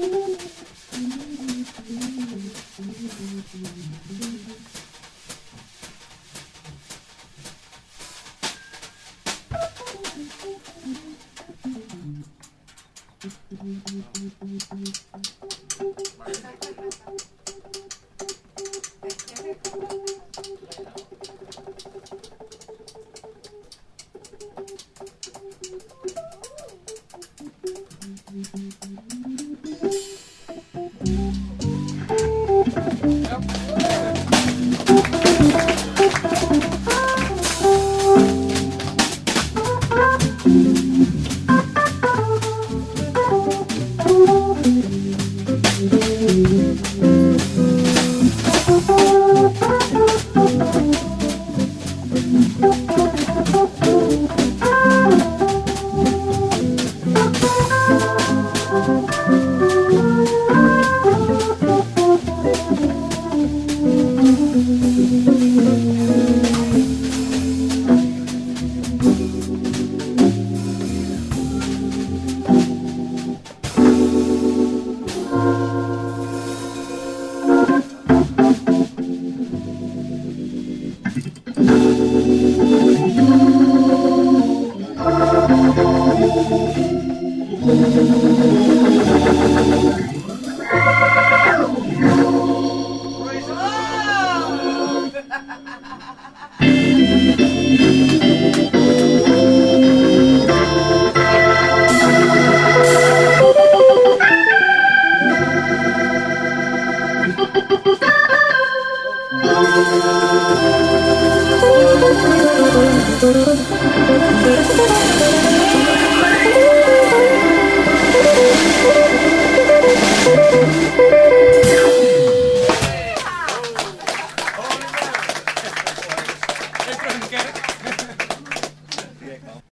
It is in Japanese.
Thank you. 嗯。